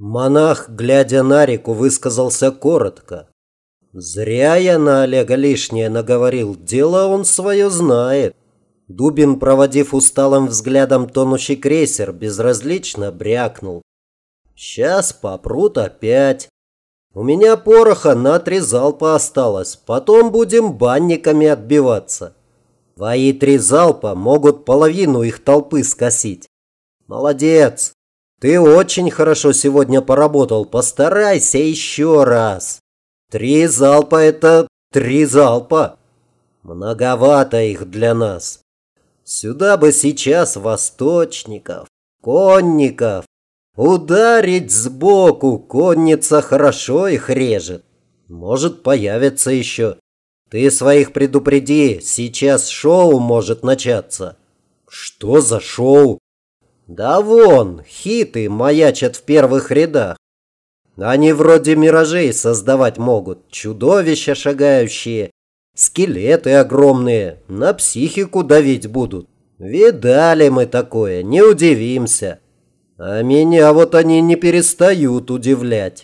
Монах, глядя на реку, высказался коротко. Зря я на Олега лишнее наговорил, дело он свое знает. Дубин, проводив усталым взглядом тонущий крейсер, безразлично брякнул. Сейчас попрут опять. У меня пороха на три залпа осталось, потом будем банниками отбиваться. Твои три залпа могут половину их толпы скосить. Молодец. Ты очень хорошо сегодня поработал. Постарайся еще раз. Три залпа – это три залпа. Многовато их для нас. Сюда бы сейчас восточников, конников, Ударить сбоку, конница хорошо их режет. Может, появится еще. Ты своих предупреди, сейчас шоу может начаться. Что за шоу? Да вон, хиты маячат в первых рядах. Они вроде миражей создавать могут, чудовища шагающие, скелеты огромные, на психику давить будут. Видали мы такое, не удивимся. А меня вот они не перестают удивлять.